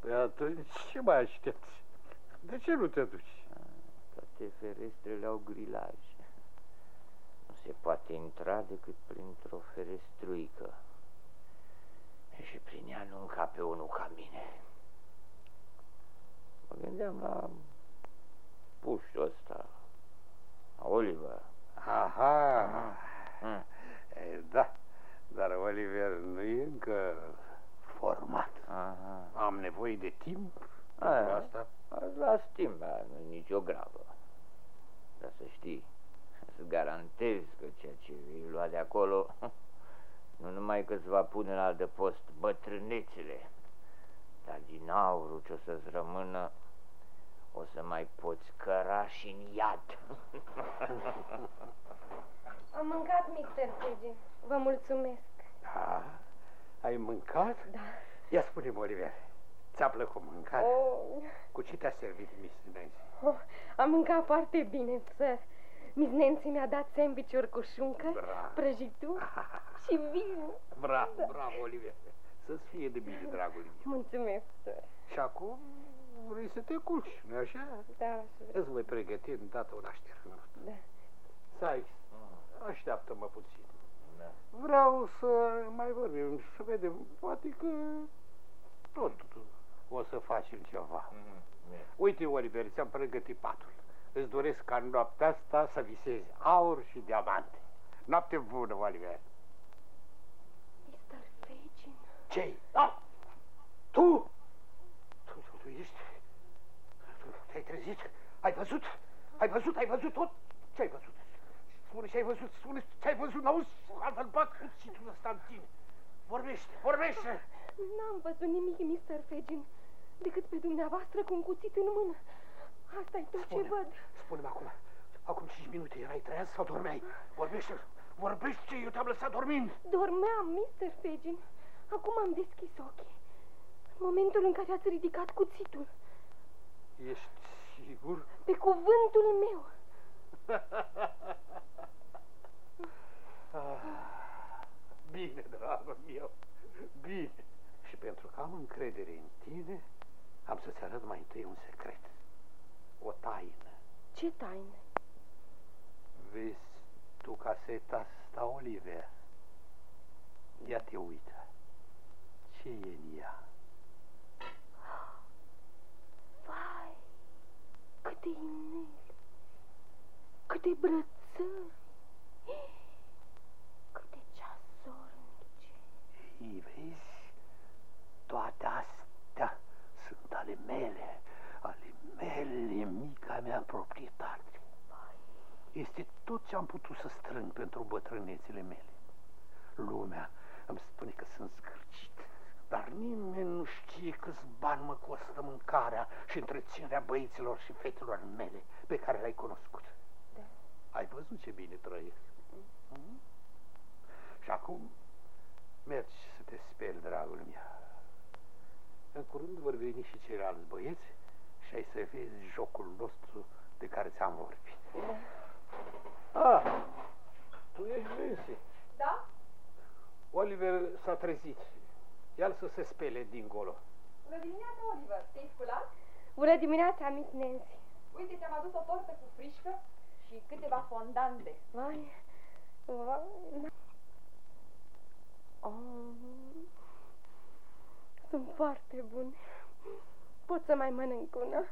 Păi atunci ce mai aștepți? De ce nu te duci? Toate ferestrele au grilaj. Nu se poate intra decât printr-o ferestruică. Și prin ea nu încape unul ca mine. Mă gândeam la puștul ăsta, la Oliver. Aha, Mm. *laughs* e, da, dar Oliver nu e încă format. Aha. Am nevoie de timp Aia, pentru asta. Las timp, aia nu e nicio gravă. Dar să știi, să garantez că ceea ce vei lua de acolo *laughs* nu numai că îți va pune la adăpost bătrânețele, dar din aurul ce o să-ți rămână o să mai poți căra și în iad. *laughs* Am mâncat, Mr. Fegin. Vă mulțumesc. Da? Ai mâncat? Da. Ia spune-mi, Oliver, ți-a plăcut mâncarea? Oh, Cu ce te-a servit Miss Nancy? oh, am mâncat foarte bine, sir. Miss Nancy mi-a dat sandwich-uri cu șuncă, Bravo. prăjituri *laughs* și vin. Bravo, bravo, Oliver. Să-ți fie de bine, dragul meu. Mulțumesc, sir. Și acum vrei să te culci, nu așa? Da, aș vrea. Îți voi pregăti îndată un așternut. Da. Sykes, așteaptă-mă puțin. Da. Vreau să mai vorbim, să vedem, poate că tot o să facem ceva. Uite, Oliver, ți-am pregătit patul. Îți doresc ca în noaptea asta să visezi aur și diamante. Noapte bună, Oliver. Mr. Fegin. Ce-i? Da! Tu! Tu, tu, tu ești... Tu te-ai trezit? Ai văzut? Ai văzut? Ai văzut tot? Ce ai văzut? Spune ce ai văzut, spune ce ai văzut, n-auzi? Altfel bat cuțitul ăsta în tine. Vorbește, vorbește! N-am văzut nimic, Mr. Fegin, decât pe dumneavoastră cu un cuțit în mână. asta e tot ce văd. Spune-mi acum, acum 5 minute erai treaz sau dormeai? Vorbește, vorbește, eu te-am lăsat dormind. Dormeam, Mr. Fegin. Acum am deschis ochii. În momentul în care ați ridicat cuțitul. Ești sigur? Pe cuvântul meu. *laughs* Ah, bine, dragul meu, bine. Și pentru că am încredere în tine, am să-ți arăt mai întâi un secret. O taină. Ce taină? Vezi tu caseta asta, Oliver? Ia te uită. Ce e în ea? Vai, câte inele, câte brățări, câte ceasornice. Ei, vezi? Toate astea sunt ale mele, ale mele, mica mea proprietate. Este tot ce am putut să strâng pentru bătrânețele mele. Lumea îmi spune că sunt zgârcit, dar nimeni nu știe știe câți bani mă costă mâncarea și întreținerea băieților și fetelor mele pe care le-ai cunoscut. Da. Ai văzut ce bine trăiesc. Mm? Și acum mergi să te speli, dragul meu. În curând vor veni și ceilalți băieți și ai să vezi jocul nostru de care ți-am vorbit. Da. Ah, tu ești Nancy. Da? Oliver s-a trezit. Ia-l să se spele dincolo. Bună dimineața, Oliver. Te-ai sculat? Bună dimineața, Miss Nancy. Uite, ți-am adus o tortă cu frișcă și câteva fondante. Vai, vai, na- oh, sunt foarte bune. Pot să mai mănânc una?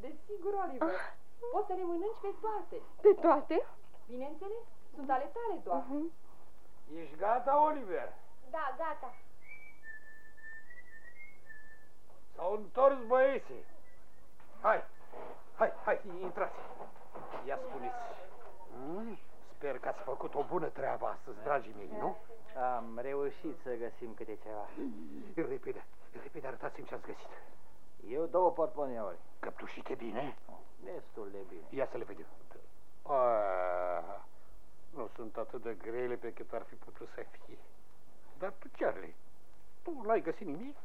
Desigur, Oliver. Ah. Poți să le mănânci pe toate. De toate? Bineînțeles, sunt ale tale doar. Mhm. Ești gata, Oliver? Da, gata. S-au întors băieții. Hai, hai, hai, intrați. Ia spuneți. Mm? Sper că ați făcut o bună treabă astăzi, dragii mei, nu? Am reușit să găsim câte ceva. Repede, repede arătați-mi ce ați găsit. Eu două portmoneuri. Căptușite bine? Destul de bine. Ia să le vedem. A, nu sunt atât de grele pe cât ar fi putut să fie. Dar tu, Charlie, tu n-ai găsit nimic?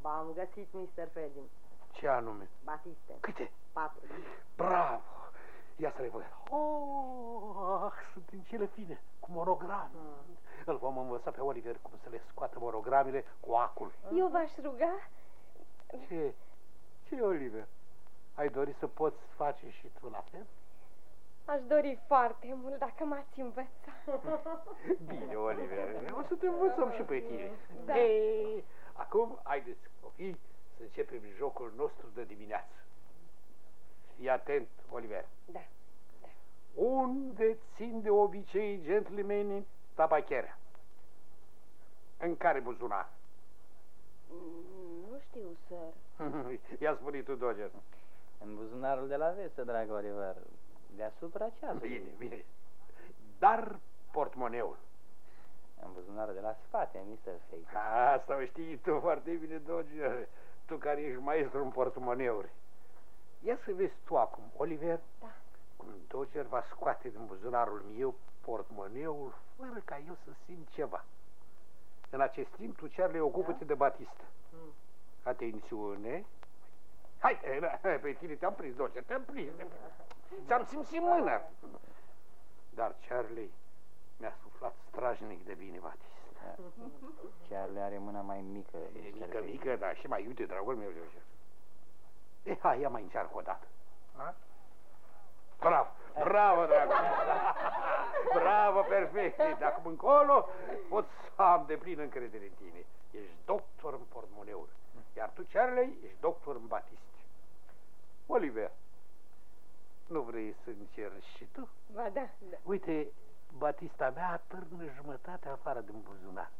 Ba, am găsit Mr. Fedin. Ce anume? Batiste. Câte? Patru. Bravo! Ia să le văd. Oh, sunt în cele fine, cu monograme. Mm. Îl vom învăța pe Oliver cum să le scoată monogramele cu acul. Eu v-aș ruga Ce? Ce, Oliver? Ai dori să poți face și tu la fel? Aș dori foarte mult dacă m-ați învățat. *laughs* Bine, Oliver, o să te învățăm și pe tine. Da. Ei, acum, haideți, copii, să începem jocul nostru de dimineață. Fii atent, Oliver. Da. Unde țin de obicei gentlemenii tabacherea? În care buzunar? Mm, Nu știu, sir. *laughs* Ia spune tu, Dodger. În buzunarul de la vestă, drag Oliver. Deasupra ceasului. Bine, bine. Dar portmoneul. În buzunarul de la spate, Mr. Fake. Asta o știi tu foarte bine, Dodger. Tu care ești maestru în portmoneuri. Ia să vezi tu acum, Oliver, Da. cum Dodger va scoate din buzunarul meu portmoneul fără ca eu să simt ceva. În acest timp, tu, Charlie, ocupă-te de Batista. Mm. Atențiune. Hai, eh, da, pe tine te-am prins, Dodger, te-am prins. Ți-am simțit mâna. Dar Charlie mi-a suflat strajnic de bine Batista. Charlie are mâna mai mică. E Mr. mică, Fake. mică, dar și mai iute, dragul meu, George. E, hai, ia mai încearcă o dată. Ha? Bravo, bravo, dragul. bravo, perfect. De acum încolo pot să am de plină încredere în tine. Ești doctor în portmoneuri. Iar tu, Charlie, ești doctor în batiste. Oliver, nu vrei să încerci și tu? Ba da, da. Uite, batista mea atârnă jumătate afară din buzunar.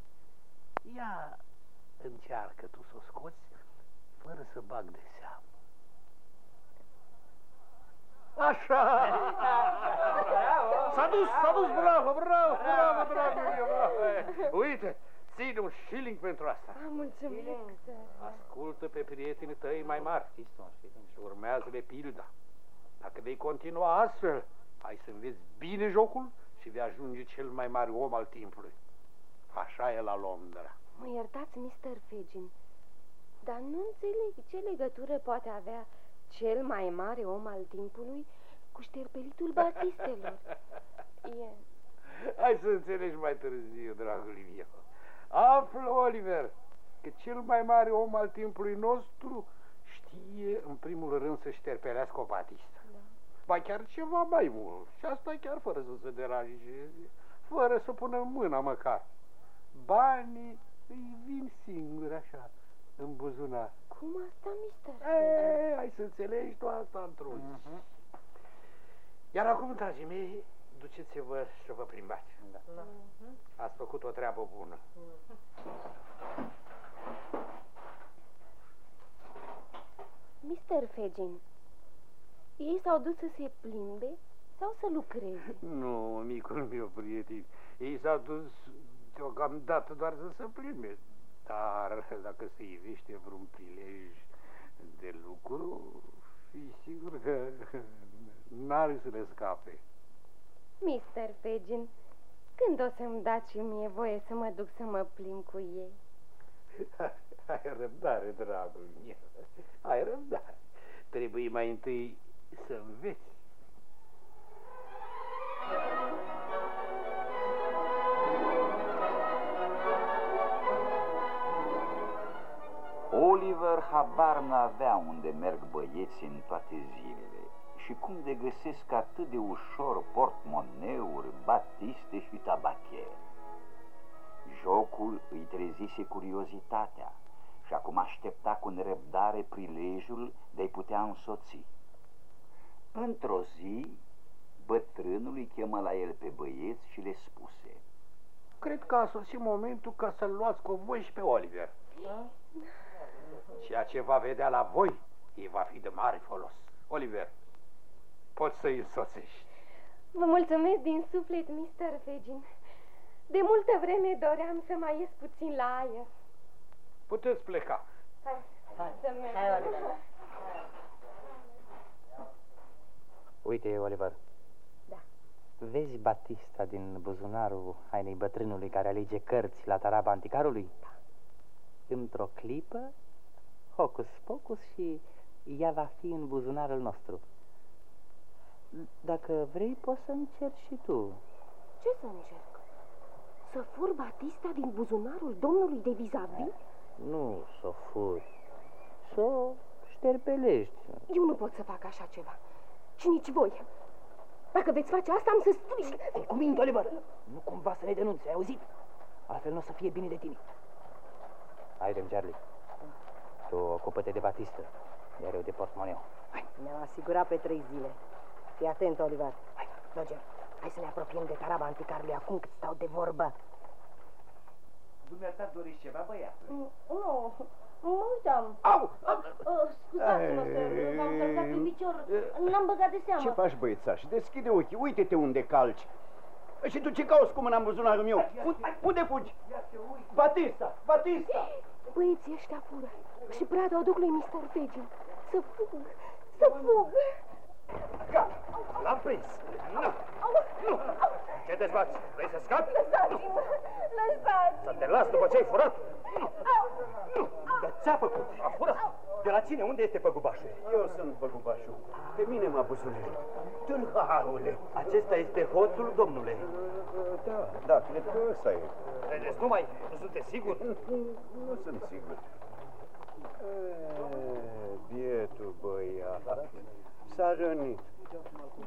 Ia încearcă tu să o scoți fără să bag de seamă. Așa! S-a dus, s-a dus, bravo, bravo, bravo, dragul meu, bravo! Uite, ține un shilling pentru asta. Ah, mulțumesc, sir. Ascultă pe prietenii tăi mai mari și urmează-le pilda. Dacă vei continua astfel, ai să înveți bine jocul și vei ajunge cel mai mare om al timpului. Așa e la Londra. Mă iertați, Mr. Fagin, dar nu înțeleg ce legătură poate avea cel mai mare om al timpului cu șterpelitul batistelor. E... Hai să înțelegi mai târziu, dragul meu. Află, Oliver, că cel mai mare om al timpului nostru știe în primul rând să șterpelească o batistă. Da. Ba chiar ceva mai mult. Și asta chiar fără să se deranje, fără să pună mâna măcar. Banii îi vin singuri așa, în buzunar. Cum asta, Mr. Ei, hai să înțelegi tu asta într-un. Mhm. Iar acum, dragii mei, duceți-vă să vă plimbați. Da. Ați făcut o treabă bună. Mr. Fagin, ei s-au dus să se plimbe sau să lucreze? Nu, micul meu prieten, ei s-au dus deocamdată doar să se plimbe. Dar dacă se ivește vreun prilej de lucru, fii sigur că n-are să le scape. Mr. Fagin, când o să-mi dați și mie voie să mă duc să mă plimb cu ei? *laughs* Ai răbdare, dragul meu. Ai răbdare. Trebuie mai întâi să înveți. Oliver habar n-avea unde merg băieții în toate zilele și cum de găsesc atât de ușor portmoneuri, batiste și tabachere. Jocul îi trezise curiozitatea și acum aștepta cu nerăbdare prilejul de-i putea însoți. Într-o zi, bătrânul îi chemă la el pe băieți și le spuse Cred că a sosit momentul ca să-l luați cu voi și pe Oliver. Ceea ce va vedea la voi, îi va fi de mare folos. Oliver, poți să-i însoțești. Vă mulțumesc din suflet, Mr. Fagin. De multă vreme doream să mai ies puțin la aer. Puteți pleca. Hai, Hai, să mergem. hai, Oliver. Uite, Oliver. Da. Vezi Batista din buzunarul hainei bătrânului care alege cărți la taraba anticarului? Da. Într-o clipă, hocus pocus și ea va fi în buzunarul nostru. Dacă vrei, poți să încerci și tu. Ce să încerc? Să fur Batista din buzunarul domnului de vis-a-vis? Nu să o furi, să o șterpelești. Eu nu pot să fac așa ceva. Și nici voi. Dacă veți face asta, am să strig. Cu minte, Oliver! Nu cumva să ne denunțe, ai auzit? Altfel nu o să fie bine de tine. Haide, Charlie. Tu ocupă-te de Batistă, iar eu de portmoneu. Hai. Ne-am asigurat pe trei zile. Fii atent, Oliver. Hai, Roger, hai să ne apropiem de taraba anticarului acum cât stau de vorbă. Dumneata doriți ceva, băiatul? Nu, mă uitam. Au! Uh, Scuzați-mă că m-am călcat pe picior. N-am băgat de seamă. Ce faci, băiețaș? Deschide ochii, uite-te unde calci. Și tu ce cauți cu mâna în buzunarul meu? Unde fugi? Batista! Batista! Băieții ăștia fură și brada o duc lui Mr. Fagin. Să fug, să fug. L-am prins. Nu, nu. Ce te bați? Vrei să scapi? Lăsați-mă, lăsați Să te las după ce ai furat? Dar ți-a făcut? A furat. De la cine? Unde este păgubașul? Eu sunt păgubașul. Pe mine m-a pus un Tâlharule. Acesta este hoțul, domnule. Da, da, cred că ăsta e. Credeți numai? Nu sunteți sigur? Nu sunt sigur. Bietul băiat. S-a rănit.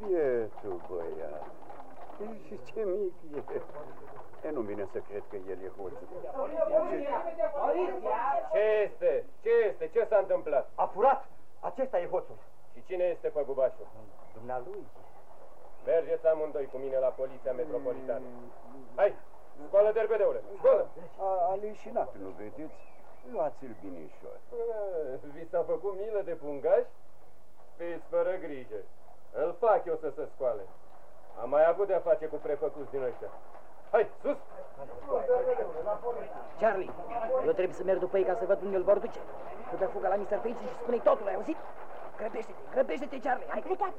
Bietul băiat. Și ce mic e. E, nu vine să cred că el e hoțul. Ce este? Ce este? Ce s-a întâmplat? A furat! Acesta e hoțul. Și cine este păgubașul? Dumnealui. Mergeți amândoi cu mine la poliția metropolitană. Hai, scoală derbedeule, scoală! A, a leșinat, nu vedeți? Luați-l binișor. Ah, Vi s-a făcut milă de pungaș? Fiți fără grijă. Îl fac eu să se scoale. Am mai avut de-a face cu prefăcuți din ăștia. Hai, sus! Charlie, eu trebuie să merg după ei ca să văd unde îl vor duce. Tu dă fuga la Mr. Page și spune totul, ai auzit? Grăbește-te, grăbește-te, Charlie, hai plecat!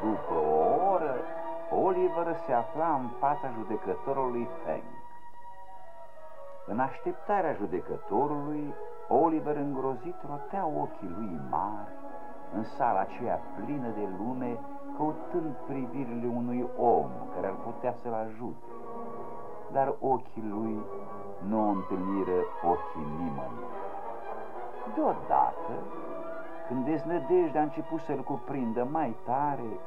După o oră, Oliver se afla în fața judecătorului Feng. În așteptarea judecătorului, Oliver îngrozit rotea ochii lui mari în sala aceea plină de lume, căutând privirile unui om care ar putea să-l ajute. Dar ochii lui nu întâlniră ochii nimănui. Deodată, când deznădejdea a început să-l cuprindă mai tare,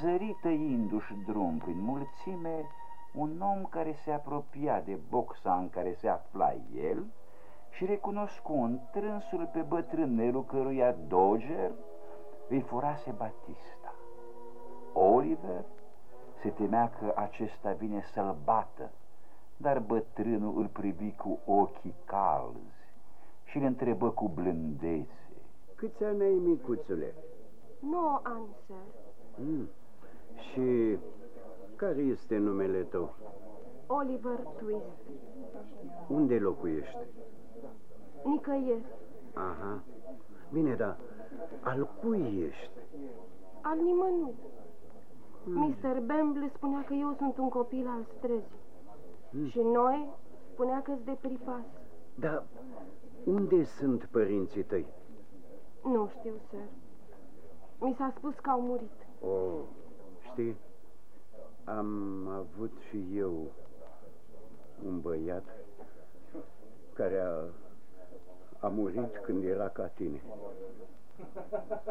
zări tăindu-și drum prin mulțime un om care se apropia de boxa în care se afla el și recunoscu întrânsul pe bătrânelul căruia Dodger îi furase Batista. Oliver se temea că acesta vine să-l bată, dar bătrânul îl privi cu ochii calzi și îl întrebă cu blândețe. Câți ani ai, micuțule? 9 ani, sir. Mm. Și care este numele tău? Oliver Twist. Unde locuiești? Nicăieri. Aha. Bine, dar al cui ești? Al nimănui. Mr. Bamble spunea că eu sunt un copil al străzii. Hmm. Și noi spunea că-s de pripas. Dar unde sunt părinții tăi? Nu știu, sir. Mi s-a spus că au murit. Oh, știi, am avut și eu un băiat care a, a murit când era ca tine.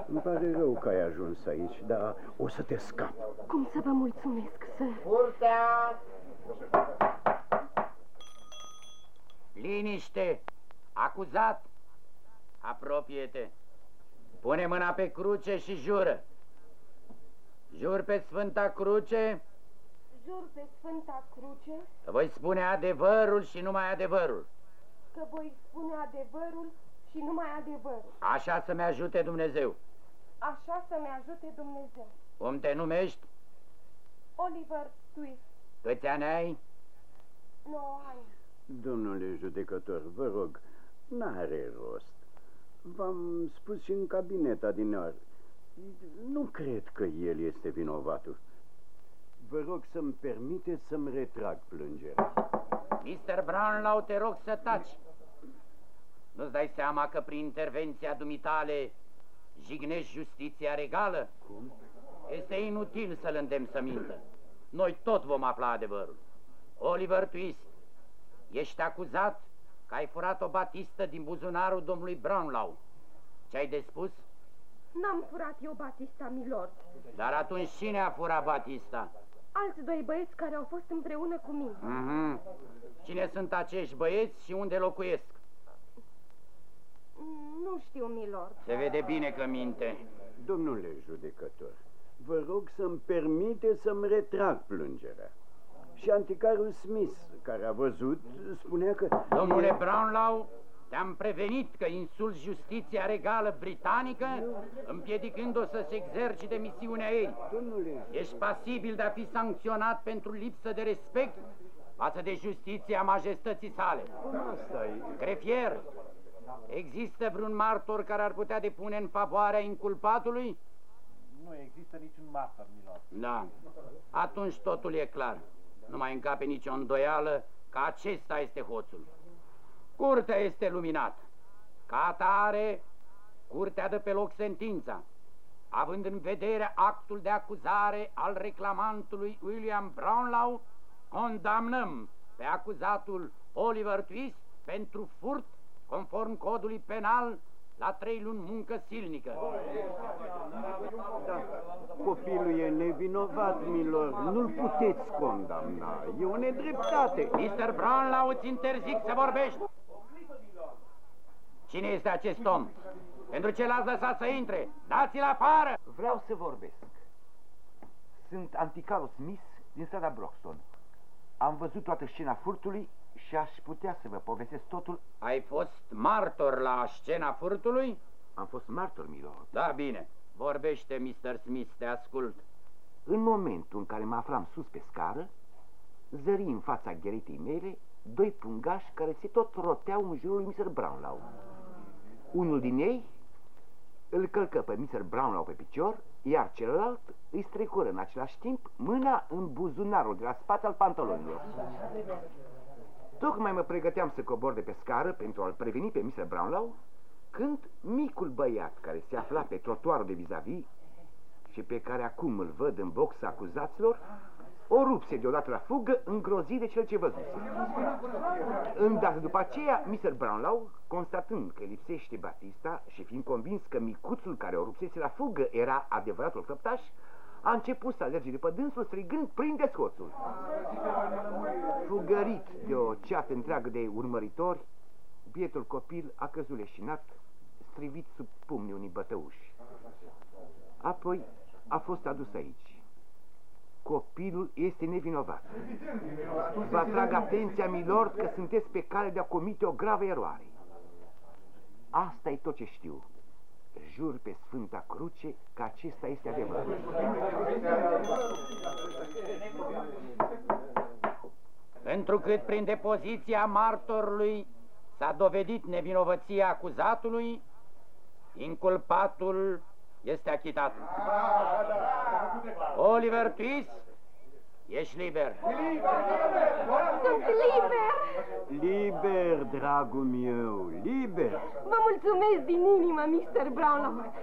Îmi pare rău că ai ajuns aici, dar o să te scap. Cum să vă mulțumesc, sir? Curtea! Liniște! Acuzat! Apropie-te! Pune mâna pe cruce și jură. Jur pe Sfânta Cruce Jur pe Sfânta Cruce că voi spune adevărul și numai adevărul. că voi spune adevărul și numai adevărul. Așa să-mi ajute Dumnezeu. Așa să-mi ajute Dumnezeu. Cum te numești? Oliver Twist, Câți ani ai? 9 ani. Domnule judecător, vă rog, n-are rost. V-am spus și în cabinet adineori. Nu cred că el este vinovatul. Vă rog să-mi permiteți să-mi retrag plângerea. Mr. Brownlow, te rog să taci. Nu-ți dai seama că prin intervenția dumitale jignești justiția regală? Cum? Este inutil să-l îndemn să mintă. Noi tot vom afla adevărul. Oliver Twist, ești acuzat că ai furat o batistă din buzunarul domnului Brownlow. Ce ai de spus? N-am furat eu Batista, milord. Dar atunci cine a furat batista? Alți doi băieți care au fost împreună cu mine. Mhm. Cine sunt acești băieți și unde locuiesc? Nu știu, milord. Se vede bine că minte. Domnule judecător, vă rog să-mi permite să-mi retrag plângerea. Și anticarul Smith, care a văzut, spunea că... Domnule Brownlow, te-am prevenit că insulți justiția regală britanică, împiedicând-o să se exercite misiunea ei. Domnule... Ești pasibil de a fi sancționat pentru lipsă de respect față de justiția majestății sale. Cum asta e? Grefier, există vreun martor care ar putea depune în favoarea inculpatului? Nu există niciun martor, milord. Da. Atunci totul e clar. Nu mai încape nicio îndoială că acesta este hoțul. Curtea este luminată. Ca atare, curtea dă pe loc sentința, având în vedere actul de acuzare al reclamantului William Brownlow, condamnăm pe acuzatul Oliver Twist pentru furt conform codului penal la trei luni muncă silnică. Da, copilul e nevinovat, milor. Nu-l puteți condamna. E o nedreptate. Mr. Brownlow, îți interzic să vorbești. Cine este acest om? Pentru ce l-ați lăsat să intre? Dați-l afară! Vreau să vorbesc. Sunt anticarul Smith din strada Broxton. Am văzut toată scena furtului și aș putea să vă povestesc totul. Ai fost martor la scena furtului? Am fost martor, milord. Da, bine. Vorbește, Mr. Smith, te ascult. În momentul în care mă aflam sus pe scară, zări în fața gheretei mele doi pungași care se tot roteau în jurul lui Mr. Brownlow. Unul din ei îl călcă pe Mr. Brownlow pe picior, iar celălalt îi strecură în același timp mâna în buzunarul de la spate al pantalonilor. Tocmai mă pregăteam să cobor de pe scară pentru a-l preveni pe Mr. Brownlow, când micul băiat care se afla pe trotuarul de vis-a-vis și pe care acum îl văd în boxa acuzaților, o rupse deodată la fugă, îngrozit de cel ce văzuse. Îndată după aceea, Mr. Brownlow, constatând că lipsește Batista și fiind convins că micuțul care o rupsese la fugă era adevăratul făptaș, a început să alerge după dânsul strigând prinde scoțul. Fugărit de o ceată întreagă de urmăritori, bietul copil a căzut leșinat, strivit sub pumnii unui bătăuși. Apoi a fost adus aici. Copilul este nevinovat. Vă atrag atenția, milord, că sunteți pe cale de a comite o gravă eroare. Asta e tot ce știu. Jur pe Sfânta Cruce că acesta este adevărul. Întrucât prin depoziția martorului s-a dovedit nevinovăția acuzatului, inculpatul este achitat. Oliver Twist, ești liber. Sunt liber! Liber, dragul meu, liber. Vă mulțumesc din inimă, Mr. Brownlow.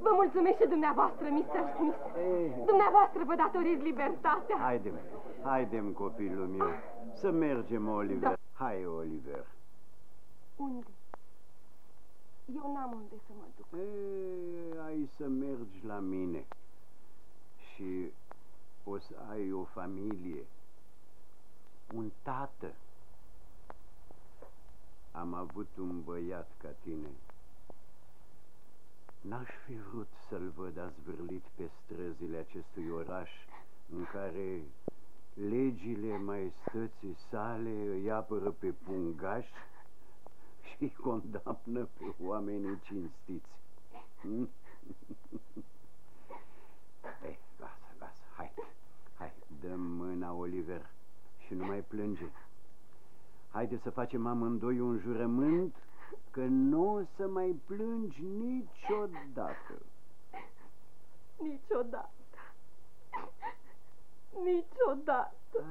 Vă mulțumesc și dumneavoastră, Mr. Smith. Dumneavoastră vă datorez libertatea. Haidem, haidem, copilul meu, să mergem, Oliver. Da. Hai, Oliver. Unde? Eu n-am unde să mă duc. E, ai să mergi la mine și o să ai o familie, un tată. Am avut un băiat ca tine. N-aș fi vrut să-l văd azvârlit pe străzile acestui oraș în care legile maestății sale îi apără pe pungași și îi condamnă pe oamenii cinstiți. *laughs* Hmm? Ei, lasă, lasă, hai, hai, dă mâna, Oliver, și nu mai plânge. Haide să facem amândoi un jurământ că nu o să mai plângi niciodată. Niciodată. Niciodată.